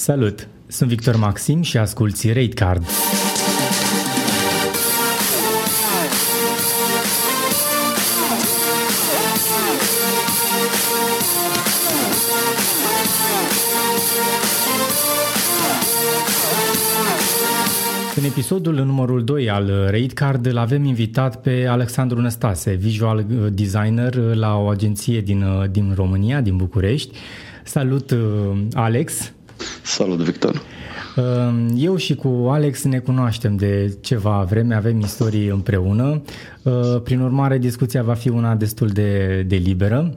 Salut! Sunt Victor Maxim și asculti RateCard. În episodul numărul 2 al RateCard îl avem invitat pe Alexandru Năstase, visual designer la o agenție din, din România, din București. Salut, Alex! Salut, Victor! Ehm, eu și cu Alex ne cunoaștem de ceva vreme, avem istorii împreună. Ehm, prin urmare, discuția va fi una destul de, de liberă.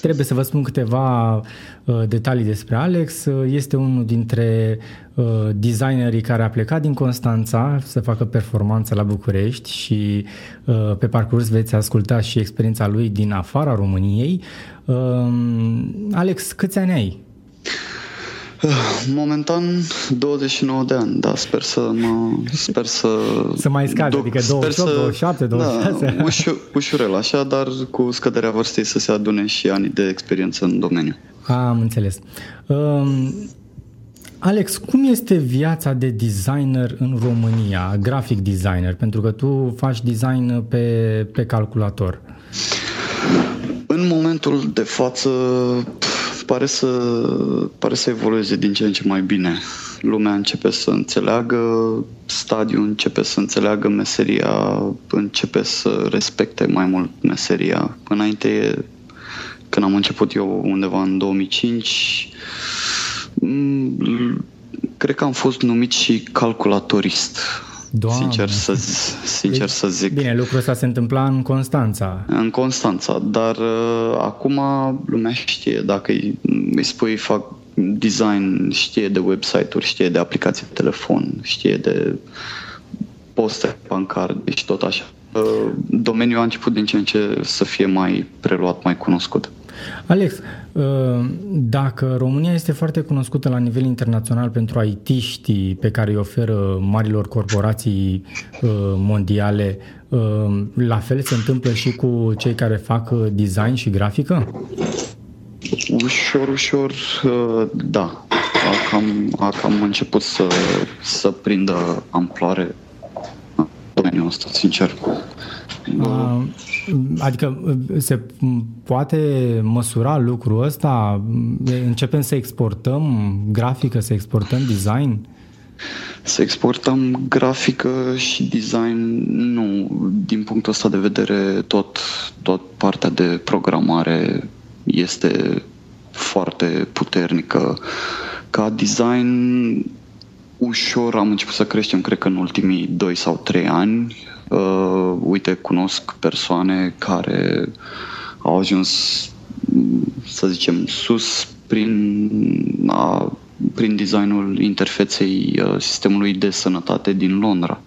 Trebuie să vă spun câteva uh, detalii despre Alex. Este unul dintre uh, designerii care a plecat din Constanța să facă performanță la București și uh, pe parcurs veți asculta și experiența lui din afara României. Alex, câți ani ai? Momentan 29 de ani, da, sper să mă, sper să... Să mai scade, duc, adică 28, să, 27, 26. Da, ușur, ușurel așa, dar cu scăderea vârstei să se adune și ani de experiență în domeniu. Am înțeles. Um, Alex, cum este viața de designer în România, graphic designer, pentru că tu faci design pe, pe calculator? În momentul de față pare să, pare să evolueze din ce în ce mai bine. Lumea începe să înțeleagă stadiul, începe să înțeleagă meseria, începe să respecte mai mult meseria. Înainte, când am început eu undeva în 2005, mm, cred că am fost numit și calculatorist Doamne. Sincer să, sincer să zic. Bine, lucrul ăsta se întâmpla în Constanța. În Constanța, dar uh, acum lumea știe, dacă îi, îi spui fac design, știe de website-uri, știe de aplicații de telefon, știe de poste bancare, deci tot așa. Uh, domeniul a început din ce în ce să fie mai preluat, mai cunoscut. Alex, uh, dacă România este foarte cunoscută la nivel internațional pentru IT-știi pe care îi oferă marilor corporații uh, mondiale, uh, la fel se întâmplă și cu cei care fac design și grafică? Ușor, ușor, da. A cam, a cam început să, să prindă amploare domeniul ăsta, sincer. Uh, adică se poate măsura lucrul ăsta? Începem să exportăm grafică, să exportăm design? Să exportăm grafică și design, nu. Din punctul ăsta de vedere, tot, tot partea de programare este foarte puternică. Ca design, ușor am început să creștem, cred că în ultimii 2 sau 3 ani. Uh, uite, cunosc persoane care au ajuns, să zicem, sus prin, a, prin designul interfeței uh, sistemului de sănătate din Londra.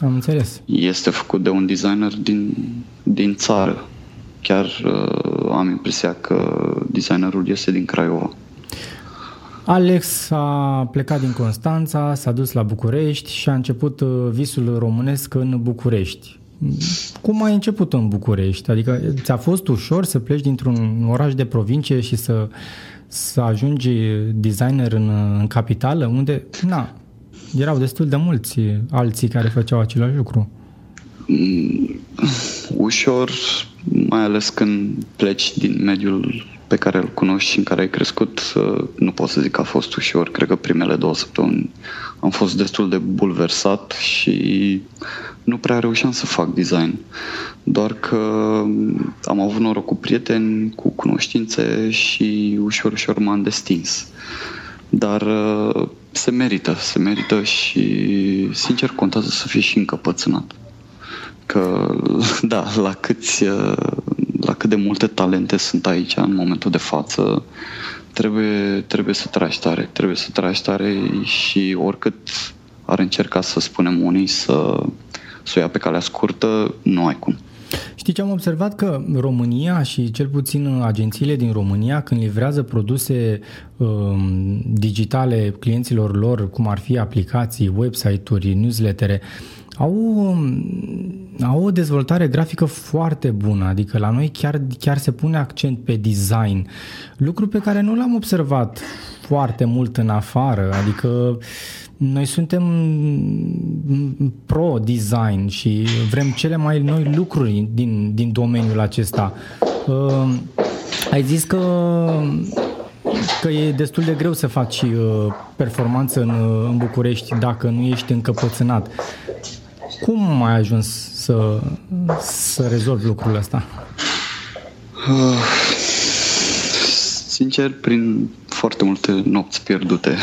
Am înțeles. Este făcut de un designer din, din țară. Chiar uh, am impresia că designerul este din Craiova. Alex a plecat din Constanța, s-a dus la București și a început uh, visul românesc în București. Cum ai început în București? Adică ți-a fost ușor să pleci dintr-un oraș de provincie și să, să ajungi designer în, în capitală, unde, na, erau destul de mulți alții care făceau același lucru. Mm, ușor, mai ales când pleci din mediul pe care îl cunoști și în care ai crescut, nu pot să zic că a fost ușor. Cred că primele două săptămâni am fost destul de bulversat și nu prea reușeam să fac design. Doar că am avut noroc cu prieteni, cu cunoștințe și ușor, ușor m-am destins. Dar se merită, se merită și sincer contează să fii și încăpățânat. Că, da, la câți la cât de multe talente sunt aici în momentul de față, trebuie, trebuie să tragi tare, trebuie să tragi tare și oricât ar încerca să spunem unii să, să o ia pe calea scurtă, nu ai cum. Știi ce am observat? Că România și cel puțin agențiile din România, când livrează produse um, digitale clienților lor, cum ar fi aplicații, website-uri, newslettere, au, au o dezvoltare grafică foarte bună, adică la noi chiar, chiar se pune accent pe design, lucru pe care nu l-am observat foarte mult în afară, adică noi suntem pro-design și vrem cele mai noi lucruri din, din domeniul acesta. Uh, ai zis că că e destul de greu să faci uh, performanță în, uh, în București dacă nu ești încăpățânat. Cum ai ajuns să, să rezolvi lucrul ăsta? Uh, sincer, prin foarte multe nopți pierdute,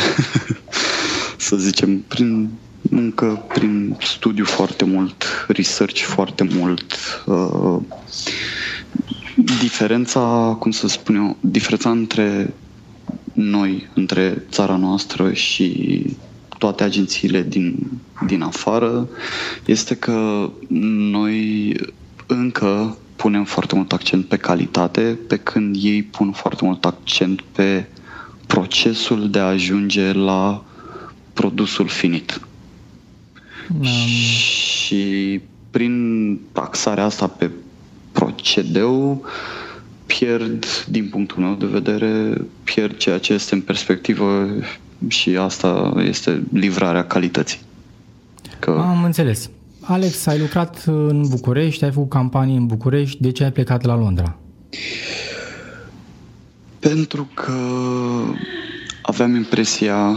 să zicem, prin muncă, prin studiu foarte mult, research foarte mult, uh, diferența, cum să spun eu, diferența între noi, între țara noastră și toate agențiile din, din afară, este că noi încă punem foarte mult accent pe calitate, pe când ei pun foarte mult accent pe procesul de a ajunge la produsul finit. Mm. Și prin taxarea asta pe procedeu, pierd, din punctul meu de vedere, pierd ceea ce este în perspectivă și asta este livrarea calității. Că... Am înțeles. Alex, ai lucrat în București, ai făcut campanii în București, de ce ai plecat la Londra? Pentru că aveam impresia,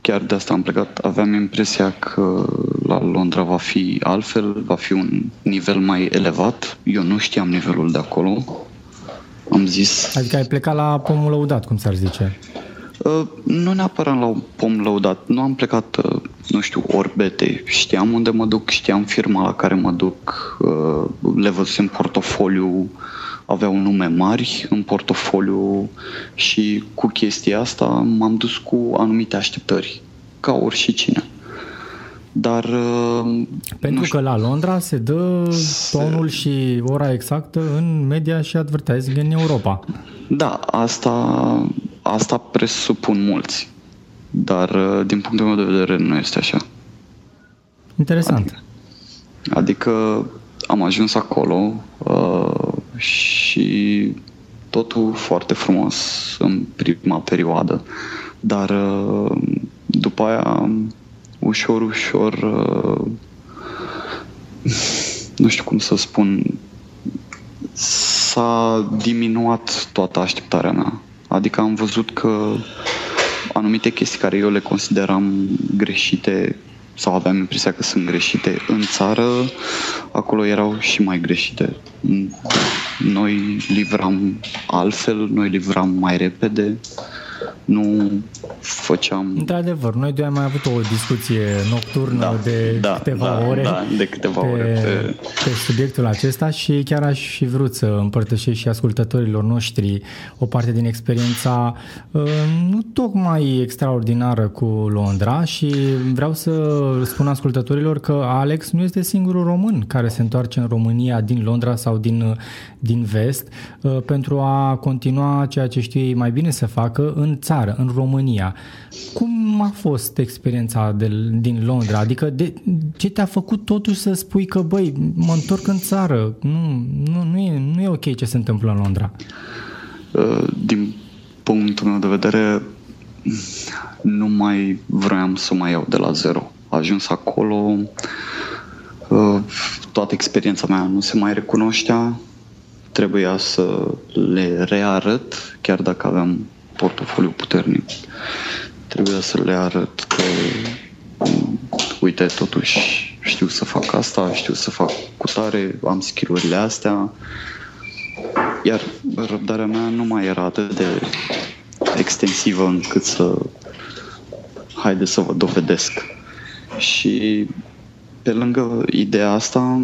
chiar de asta am plecat, aveam impresia că la Londra va fi altfel, va fi un nivel mai elevat. Eu nu știam nivelul de acolo. Am zis... Adică ai plecat la pomul lăudat, cum s-ar zice? Uh, nu neapărat la un pom lăudat. Nu am plecat, uh, nu știu, orbete. Știam unde mă duc, știam firma la care mă duc, uh, le văzusem portofoliu, aveau nume mari în portofoliu și cu chestia asta m-am dus cu anumite așteptări, ca oricine. Dar... Uh, Pentru că la Londra se dă tonul se... și ora exactă în media și advertising în Europa. Da, asta, asta presupun mulți. Dar uh, din punctul meu de vedere nu este așa. Interesant. Adică, adică am ajuns acolo uh, și totul foarte frumos în prima perioadă. Dar uh, după aia ușor, ușor, uh, nu știu cum să spun, s-a diminuat toată așteptarea mea. Adică am văzut că anumite chestii care eu le consideram greșite sau aveam impresia că sunt greșite în țară, acolo erau și mai greșite. Noi livram altfel, noi livram mai repede, nu făceam... Într-adevăr, noi doi am mai avut o discuție nocturnă da, de da, câteva da, ore, da, de câteva pe, ore pe... pe subiectul acesta și chiar aș fi vrut să împărtășesc și ascultătorilor noștri o parte din experiența uh, nu tocmai extraordinară cu Londra și vreau să spun ascultătorilor că Alex nu este singurul român care se întoarce în România din Londra sau din, din vest uh, pentru a continua ceea ce știu ei mai bine să facă în țară, în România. Cum a fost experiența de, din Londra? Adică de, ce te-a făcut totuși să spui că, băi, mă întorc în țară? Nu, nu, nu, e, nu e ok ce se întâmplă în Londra. Uh, din punctul meu de vedere, nu mai vroiam să mai iau de la zero. A ajuns acolo, uh, toată experiența mea nu se mai recunoștea, trebuia să le rearăt, chiar dacă aveam portofoliu puternic. Trebuie să le arăt că uite, totuși știu să fac asta, știu să fac cu tare, am skill astea. Iar răbdarea mea nu mai era atât de extensivă încât să haide să vă dovedesc. Și pe lângă ideea asta,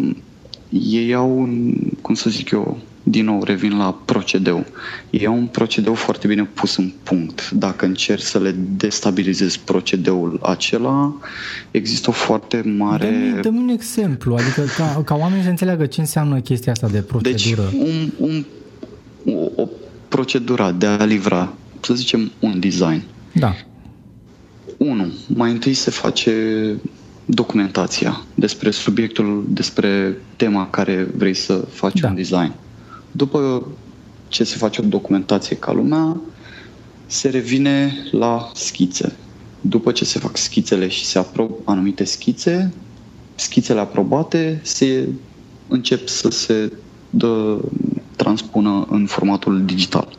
ei au, cum să zic eu, din nou revin la procedeu. E un procedeu foarte bine pus în punct. Dacă încerci să le destabilizezi procedeul acela, există o foarte mare... Dă-mi, dă un exemplu, adică ca, ca oamenii să înțeleagă ce înseamnă chestia asta de procedură. Deci, un, un, o, o procedură de a livra, să zicem, un design. Da. Unu, mai întâi se face documentația despre subiectul, despre tema care vrei să faci da. un design. După ce se face o documentație ca lumea, se revine la schițe. După ce se fac schițele și se aprob anumite schițe, schițele aprobate se încep să se dă, transpună în formatul digital.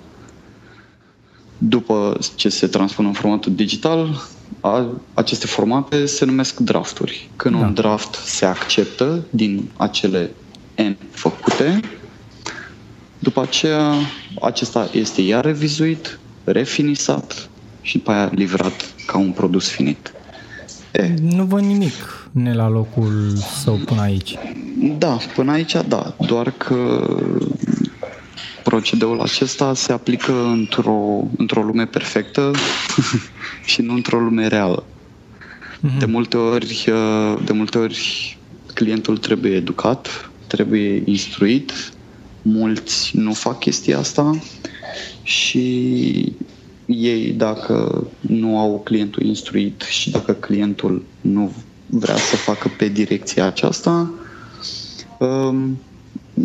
După ce se transpună în formatul digital, a, aceste formate se numesc drafturi. Când da. un draft se acceptă din acele N făcute, după aceea acesta este iar revizuit, refinisat și după aia livrat ca un produs finit. E. Nu văd nimic ne la locul său până aici. Da, până aici da, doar că procedeul acesta se aplică într-o, într-o lume perfectă și nu într-o lume reală. Mm-hmm. De multe ori, uh, de multe ori clientul trebuie educat, trebuie instruit, mulți nu fac chestia asta și ei dacă nu au clientul instruit și dacă clientul nu vrea să facă pe direcția aceasta, um,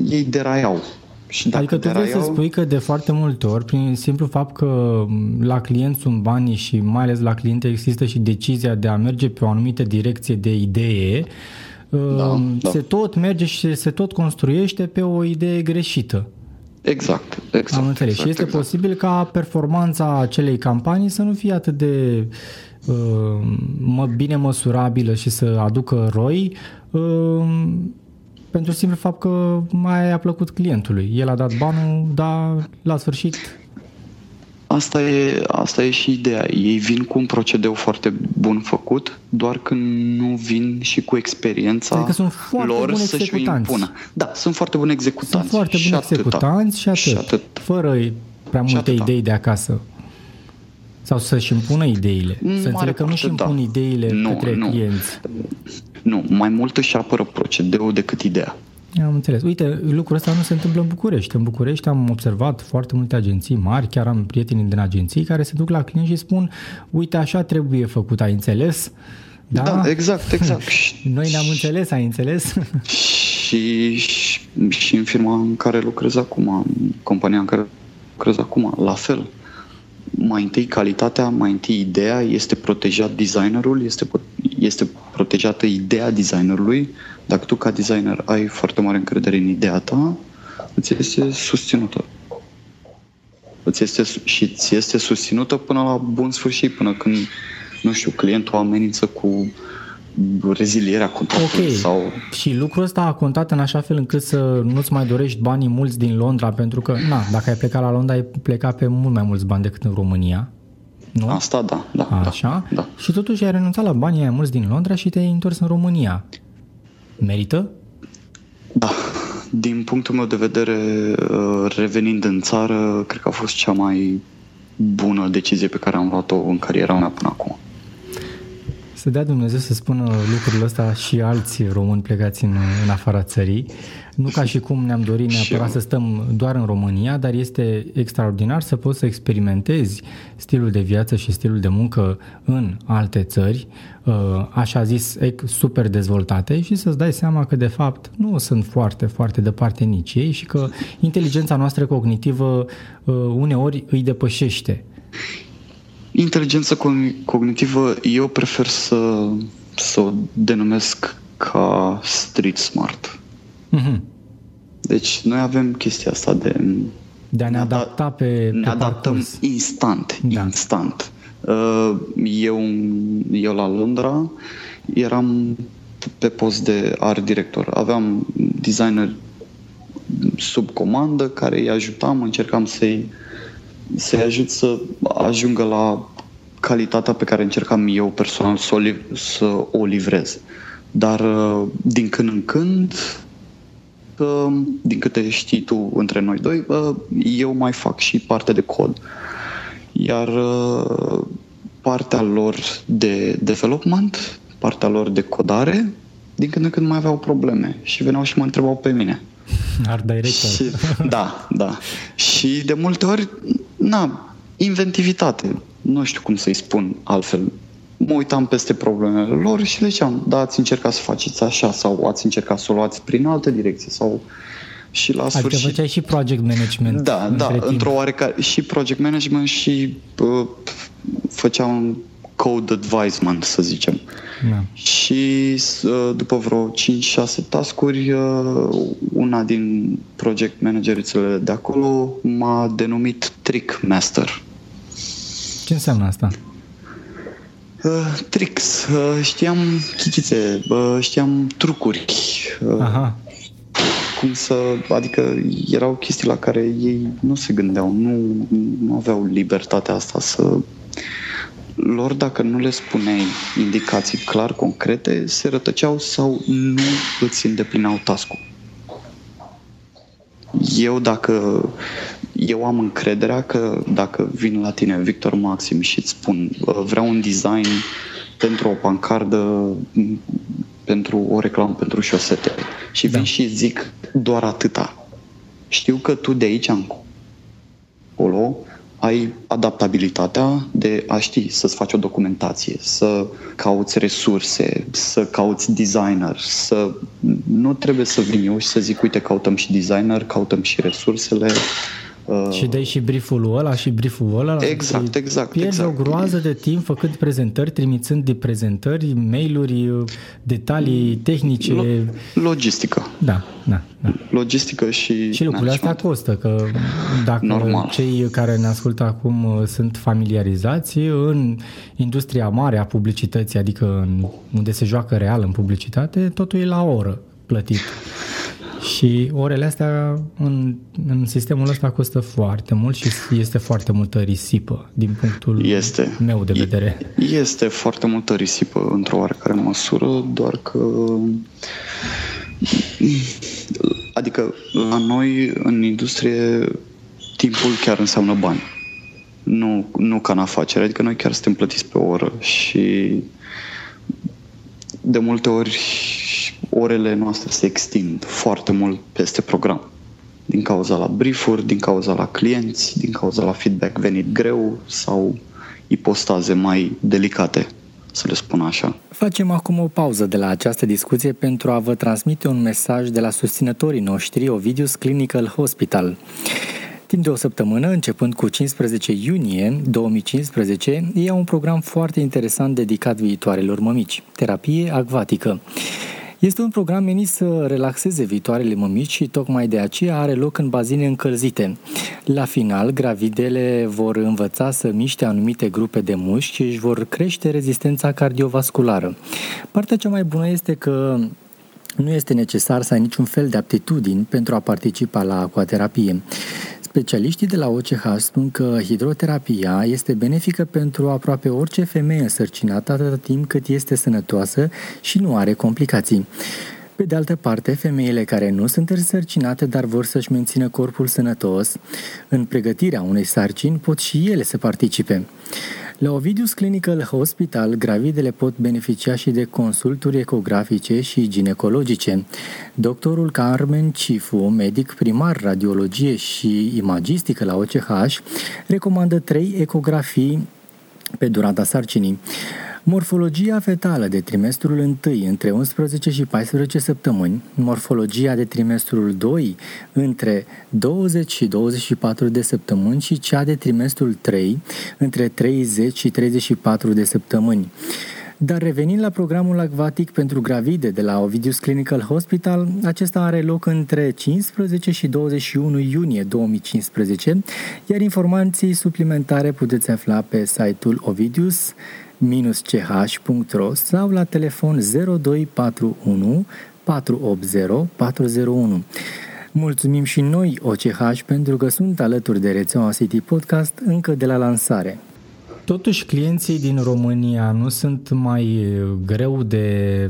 ei deraiau. Și dacă adică tu vrei să spui că de foarte multe ori, prin simplu fapt că la client sunt banii și mai ales la client există și decizia de a merge pe o anumită direcție de idee, da, um, da. se da. tot merge și se tot construiește pe o idee greșită. Exact, exact. Am înțeles. Exact, și este exact. posibil ca performanța acelei campanii să nu fie atât de uh, bine măsurabilă și să aducă roi, uh, pentru simplu fapt că mai a plăcut clientului. El a dat banul, dar la sfârșit... Asta e, asta e și ideea. Ei vin cu un procedeu foarte bun făcut, doar când nu vin și cu experiența adică sunt foarte lor să-și impună. Da, sunt foarte buni executanți. Sunt foarte buni și executanți și atât. Și atât. Fără prea multe idei de acasă. Sau să-și impună ideile. Mare să înțeleg că nu-și impun da. ideile nu, către nu. clienți. Nu, mai mult își apără procedeul decât ideea. Am înțeles. Uite, lucrul ăsta nu se întâmplă în București. În București am observat foarte multe agenții mari, chiar am prieteni din agenții care se duc la client și spun uite, așa trebuie făcut, ai înțeles? Da, da exact, exact. Noi ne-am înțeles, ai înțeles? și, și, și în firma în care lucrez acum, în compania în care lucrez acum, la fel mai întâi calitatea, mai întâi ideea, este protejat designerul, este, este protejată ideea designerului. Dacă tu ca designer ai foarte mare încredere în ideea ta, îți este susținută. Îți este, și ți este susținută până la bun sfârșit, până când, nu știu, clientul amenință cu rezilierea contractului okay. sau... Și lucrul ăsta a contat în așa fel încât să nu-ți mai dorești banii mulți din Londra, pentru că, na, dacă ai plecat la Londra, ai plecat pe mult mai mulți bani decât în România. Nu? Asta da, da. da așa? Da, da. Și totuși ai renunțat la banii mai mulți din Londra și te-ai întors în România. Merită? Da. Din punctul meu de vedere, uh, revenind în țară, cred că a fost cea mai bună decizie pe care am luat-o în cariera mea până acum. Să dea Dumnezeu să spună lucrul ăsta și alți români plecați în, în afara țării. Nu ca și cum ne-am dorit neapărat să stăm doar în România, dar este extraordinar să poți să experimentezi stilul de viață și stilul de muncă în alte țări, uh, așa zis, super dezvoltate și să-ți dai seama că de fapt nu sunt foarte, foarte departe nici ei și că inteligența noastră cognitivă uh, uneori îi depășește. Inteligența cognitivă, eu prefer să, să o denumesc ca street smart. Mm-hmm. Deci noi avem chestia asta de... De a ne adapta pe, Ne pe adaptăm parcurs. instant, da. instant. Uh, eu, eu la Londra eram pe post de art director. Aveam designer sub comandă care îi ajutam, încercam să-i să-i ajut să ajungă la calitatea pe care încercam eu personal să o, să o livrez. Dar uh, din când în când, uh, din câte știi tu între noi doi, uh, eu mai fac și partea de cod. Iar partea lor de development, partea lor de codare, din când în când mai aveau probleme și veneau și mă întrebau pe mine. Art director. Și, da, da. Și de multe ori, na, inventivitate. Nu știu cum să-i spun altfel. mă uitam peste problemele lor și le ziceam, da, ați încercat să faceți așa sau ați încercat să o luați prin altă direcție sau și la adică sfârșit... Adică făceai și project management. Da, da, timp. într-o oarecare... Și project management și uh, făceam code advisement, să zicem. Da. Și uh, după vreo 5-6 tascuri, uh, una din project managerițele de acolo m-a denumit Trick Master. Ce înseamnă asta? Uh, tricks, uh, știam chichițe, uh, știam trucuri. Uh, Aha. Cum să, adică erau chestii la care ei nu se gândeau, nu, nu aveau libertatea asta să lor, dacă nu le spuneai indicații clar concrete, se rătăceau sau nu îți îndeplineau task-ul. Eu dacă eu am încrederea că dacă vin la tine, Victor Maxim, și îți spun vreau un design pentru o pancardă, pentru o reclamă pentru șosete și vin da. și zic doar atâta. Știu că tu de aici încolo ai adaptabilitatea de a ști să-ți faci o documentație, să cauți resurse, să cauți designer, să nu trebuie să vin eu și să zic, uite, căutăm și designer, căutăm și resursele, Uh, și dai și brieful ăla și brieful ăla. Exact, exact. Pierzi exact. o groază de timp făcând prezentări, trimițând de prezentări, mail-uri, detalii tehnice. Lo- logistică. Da, da, da. Logistică și Și lucrurile astea costă, că dacă Normal. cei care ne ascultă acum uh, sunt familiarizați în industria mare a publicității, adică în, unde se joacă real în publicitate, totul e la oră plătit. Și orele astea în, în sistemul ăsta costă foarte mult și este foarte multă risipă din punctul este. meu de vedere. Este foarte multă risipă într-o oarecare măsură, doar că adică la noi în industrie timpul chiar înseamnă bani. Nu, nu ca în afacere, adică noi chiar suntem plătiți pe oră și de multe ori orele noastre se extind foarte mult peste program. Din cauza la briefuri, din cauza la clienți, din cauza la feedback venit greu sau ipostaze mai delicate, să le spun așa. Facem acum o pauză de la această discuție pentru a vă transmite un mesaj de la susținătorii noștri Ovidius Clinical Hospital. Timp de o săptămână, începând cu 15 iunie 2015, ei au un program foarte interesant dedicat viitoarelor mămici, terapie acvatică. Este un program menit să relaxeze viitoarele mămici și tocmai de aceea are loc în bazine încălzite. La final, gravidele vor învăța să miște anumite grupe de mușchi și își vor crește rezistența cardiovasculară. Partea cea mai bună este că nu este necesar să ai niciun fel de aptitudini pentru a participa la aquaterapie. Specialiștii de la OCH spun că hidroterapia este benefică pentru aproape orice femeie însărcinată atâta timp cât este sănătoasă și nu are complicații. Pe de altă parte, femeile care nu sunt însărcinate, dar vor să-și mențină corpul sănătos, în pregătirea unei sarcini pot și ele să participe. La Ovidius Clinical Hospital, gravidele pot beneficia și de consulturi ecografice și ginecologice. Doctorul Carmen Cifu, medic primar radiologie și imagistică la OCH, recomandă trei ecografii pe durata sarcinii. Morfologia fetală de trimestrul 1 între 11 și 14 săptămâni, morfologia de trimestrul 2 între 20 și 24 de săptămâni și cea de trimestrul 3 între 30 și 34 de săptămâni. Dar revenind la programul acvatic pentru gravide de la Ovidius Clinical Hospital, acesta are loc între 15 și 21 iunie 2015, iar informații suplimentare puteți afla pe site-ul Ovidius ch.ro sau la telefon 0241 480 401. Mulțumim și noi OCH pentru că sunt alături de rețeaua City Podcast încă de la lansare. Totuși, clienții din România nu sunt mai greu de,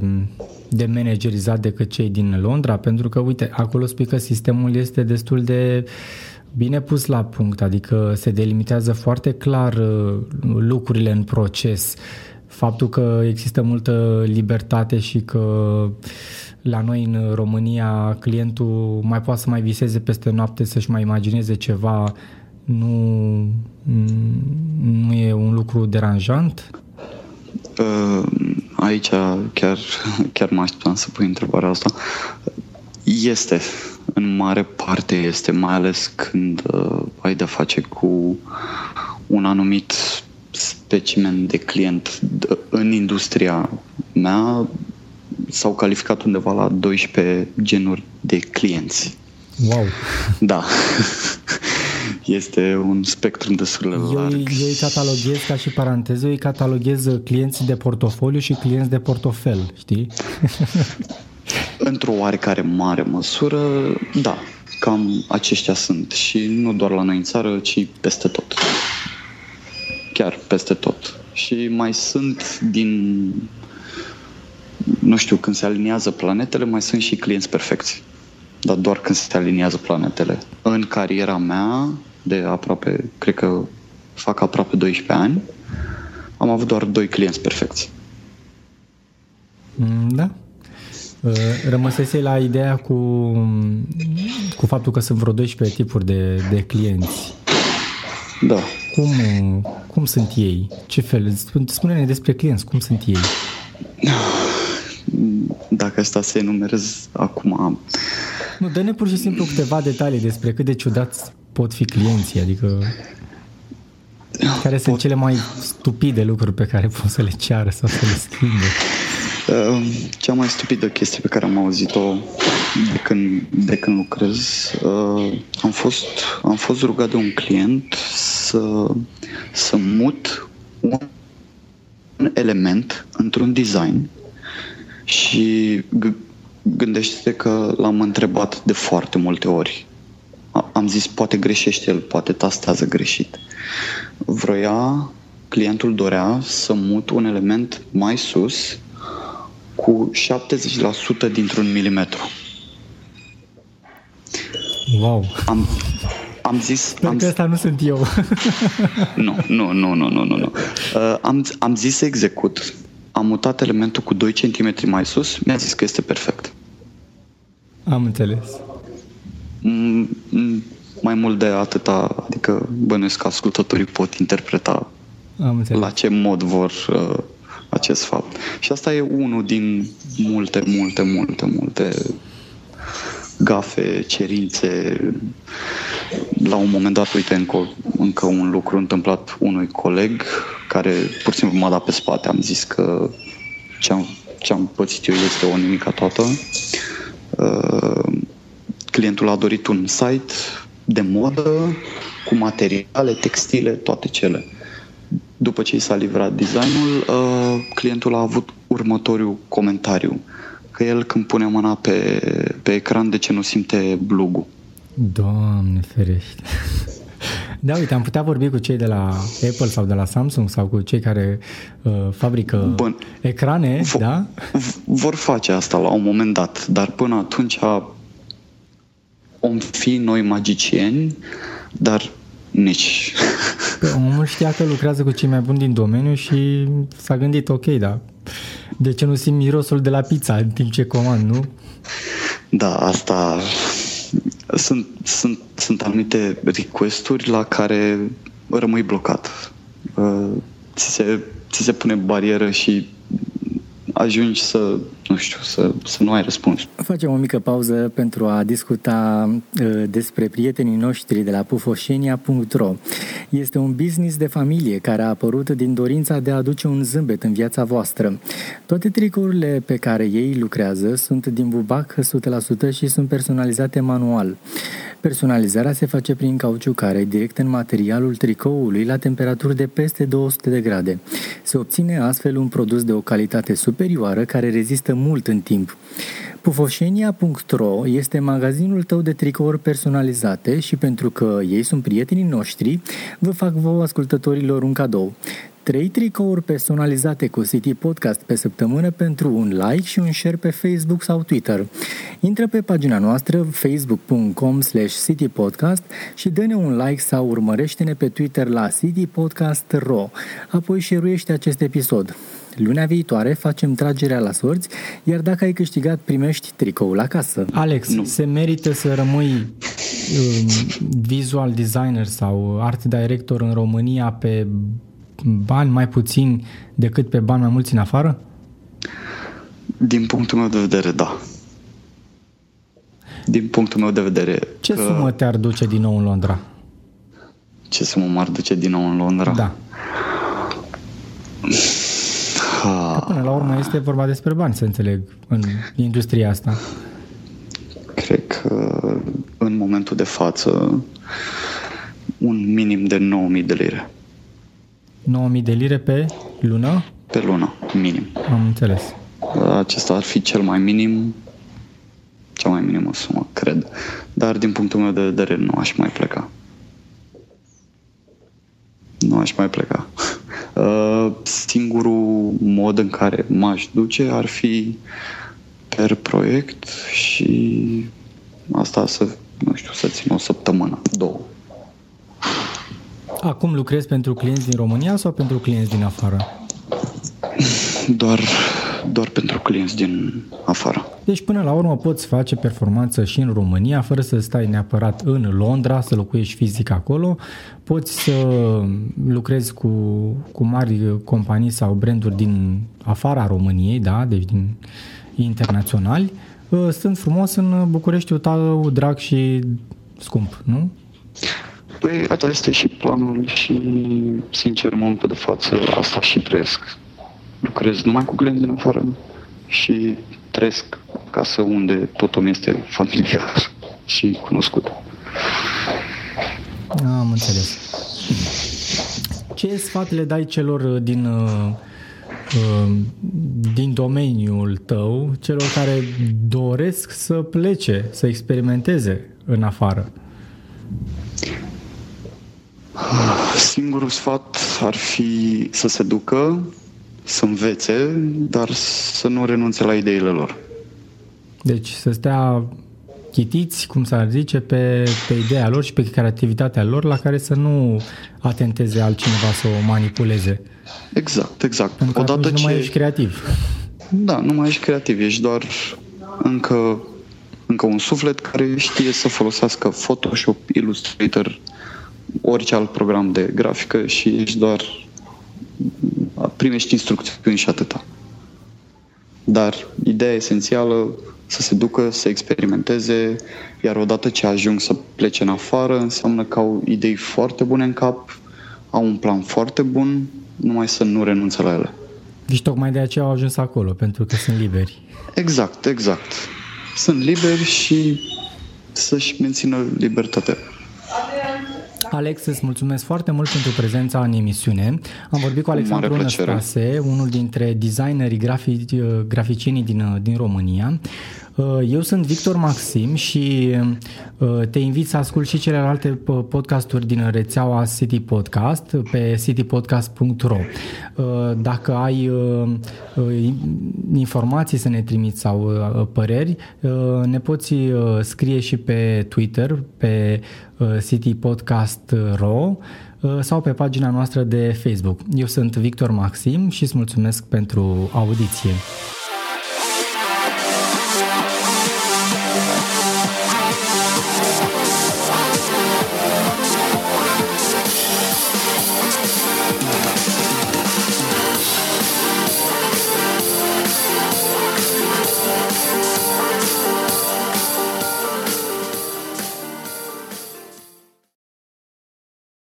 de managerizat decât cei din Londra, pentru că, uite, acolo spui că sistemul este destul de bine pus la punct, adică se delimitează foarte clar uh, lucrurile în proces. Faptul că există multă libertate și că la noi în România clientul mai poate să mai viseze peste noapte să-și mai imagineze ceva nu, nu e un lucru deranjant? Uh, aici chiar, chiar mă așteptam să pui întrebarea asta. Este, în mare parte este, mai ales când uh, ai de-a face cu un anumit specimen de client în industria mea s-au calificat undeva la 12 genuri de clienți. Wow! Da. Este un spectru destul de larg. Eu, eu îi cataloghez ca și paranteză, eu îi cataloghez clienții de portofoliu și clienți de portofel, știi? Într-o oarecare mare măsură, da, cam aceștia sunt și nu doar la noi în țară, ci peste tot. Chiar peste tot. Și mai sunt din, nu știu, când se aliniază planetele, mai sunt și clienți perfecți. Dar doar când se aliniază planetele. În cariera mea, de aproape, cred că fac aproape 12 ani, am avut doar doi clienți perfecți. Mm, da. Uh, rămăsese la ideea cu, cu faptul că sunt vreo 12 tipuri de, de clienți. Da. Cum, cum sunt ei? Ce fel? Spune-ne despre clienți, cum sunt ei? Dacă asta se enumerez acum... Nu, dă-ne pur și simplu câteva detalii despre cât de ciudați pot fi clienții, adică care sunt cele mai stupide lucruri pe care pot să le ceară sau să le schimbe? Ehm, cea mai stupidă chestie pe care am auzit-o de când, de când lucrez, uh, am, fost, am fost rugat de un client să, să mut un element într-un design și gândește că l-am întrebat de foarte multe ori. Am zis, poate greșește el, poate tastează greșit. Vroia, clientul dorea să mut un element mai sus cu 70% dintr-un milimetru. Wow! Am, am zis... Sper am că asta nu sunt eu. nu, nu, nu, nu, nu, nu. Uh, am, am zis să execut. Am mutat elementul cu 2 cm mai sus. Mi-a zis că este perfect. Am înțeles. Mm, mm, mai mult de atâta, adică bănuiesc că ascultătorii pot interpreta Am înțeles. la ce mod vor uh, acest fapt. Și asta e unul din multe, multe, multe, multe gafe, cerințe. La un moment dat, uite, încă, încă un lucru întâmplat unui coleg care pur și simplu m-a dat pe spate. Am zis că ce-am, ce-am pățit eu este o nimica toată. Uh, clientul a dorit un site de modă cu materiale, textile, toate cele. După ce i s-a livrat designul, uh, clientul a avut următorul comentariu. Că el când pune mâna pe, pe ecran, de ce nu simte blugul? Doamne ferește! Da, uite, am putea vorbi cu cei de la Apple sau de la Samsung sau cu cei care uh, fabrică Bun. ecrane, v- da? Vor face asta la un moment dat, dar până atunci om fi noi magicieni, dar nici. Pe omul știa că lucrează cu cei mai buni din domeniu și s-a gândit, ok, da, de ce nu simt mirosul de la pizza în timp ce comand, nu? Da, asta sunt, sunt, sunt anumite requesturi la care rămâi blocat. Uh, ți se, ți se pune barieră și ajungi să, nu știu, să, să nu ai răspuns. Facem o mică pauză pentru a discuta uh, despre prietenii noștri de la pufoșenia.ro. Este un business de familie care a apărut din dorința de a aduce un zâmbet în viața voastră. Toate tricourile pe care ei lucrează sunt din bubac 100% și sunt personalizate manual. Personalizarea se face prin cauciucare direct în materialul tricoului la temperaturi de peste 200 de grade. Se obține astfel un produs de o calitate superioară care rezistă mult în timp. Pufoșenia.ro este magazinul tău de tricouri personalizate și pentru că ei sunt prietenii noștri, vă fac vouă ascultătorilor un cadou. Trei tricouri personalizate cu City Podcast pe săptămână pentru un like și un share pe Facebook sau Twitter. Intră pe pagina noastră facebook.com slash citypodcast și dă-ne un like sau urmărește-ne pe Twitter la citypodcast.ro. Apoi share acest episod. Luna viitoare facem tragerea la sorți, iar dacă ai câștigat, primești tricoul acasă. Alex, nu. se merită să rămâi um, visual designer sau art director în România pe bani mai puțini decât pe bani mai mulți în afară? Din punctul meu de vedere, da. Din punctul meu de vedere. Ce că... sumă te-ar duce din nou în Londra? Ce sumă m-ar duce din nou în Londra? Da. Că până la urmă este vorba despre bani, să înțeleg, în industria asta. Cred că în momentul de față un minim de 9.000 de lire. 9.000 de lire pe lună? Pe lună, minim. Am înțeles. Acesta ar fi cel mai minim, cea mai minimă sumă, cred. Dar din punctul meu de vedere nu aș mai pleca. Nu aș mai pleca. Uh, singurul mod în care m-aș duce ar fi per proiect și asta să, nu știu, să țin o săptămână, două. Acum lucrezi pentru clienți din România sau pentru clienți din afară? Doar, doar pentru clienți din afară. Deci până la urmă poți face performanță și în România fără să stai neapărat în Londra, să locuiești fizic acolo. Poți să lucrezi cu, cu mari companii sau branduri din afara României, da, deci din internaționali, stând frumos în Bucureștiul tău drag și scump, nu? Păi, asta este și planul și, sincer, în momentul de față, asta și trăiesc. Lucrez numai cu clienți din afară și trăiesc acasă unde totul este familiar și cunoscut. Am înțeles. Ce sfat le dai celor din, uh, uh, din domeniul tău, celor care doresc să plece, să experimenteze în afară? Singurul sfat ar fi să se ducă, să învețe, dar să nu renunțe la ideile lor. Deci să stea chitiți, cum s-ar zice, pe, pe ideea lor și pe creativitatea lor, la care să nu atenteze altcineva să o manipuleze. Exact, exact. Pentru că Odată nu ce... mai ești creativ. Da, nu mai ești creativ, ești doar încă, încă un suflet care știe să folosească Photoshop, Illustrator, orice alt program de grafică și ești doar primești instrucțiuni și atâta. Dar ideea esențială să se ducă, să experimenteze, iar odată ce ajung să plece în afară, înseamnă că au idei foarte bune în cap, au un plan foarte bun, numai să nu renunțe la ele. Deci tocmai de aceea au ajuns acolo, pentru că sunt liberi. Exact, exact. Sunt liberi și să-și mențină libertatea. Alex, îți mulțumesc foarte mult pentru prezența în emisiune. Am vorbit cu Alexandru Năstase, unul dintre designerii grafici, graficienii din, din România. Uh, eu sunt Victor Maxim și uh, te invit să asculti și celelalte uh, podcasturi din rețeaua City Podcast pe citypodcast.ro. Dacă ai informații să ne trimiți sau păreri, ne poți scrie și pe Twitter, pe citypodcast.ro sau pe pagina noastră de Facebook. Eu sunt Victor Maxim și îți mulțumesc pentru audiție.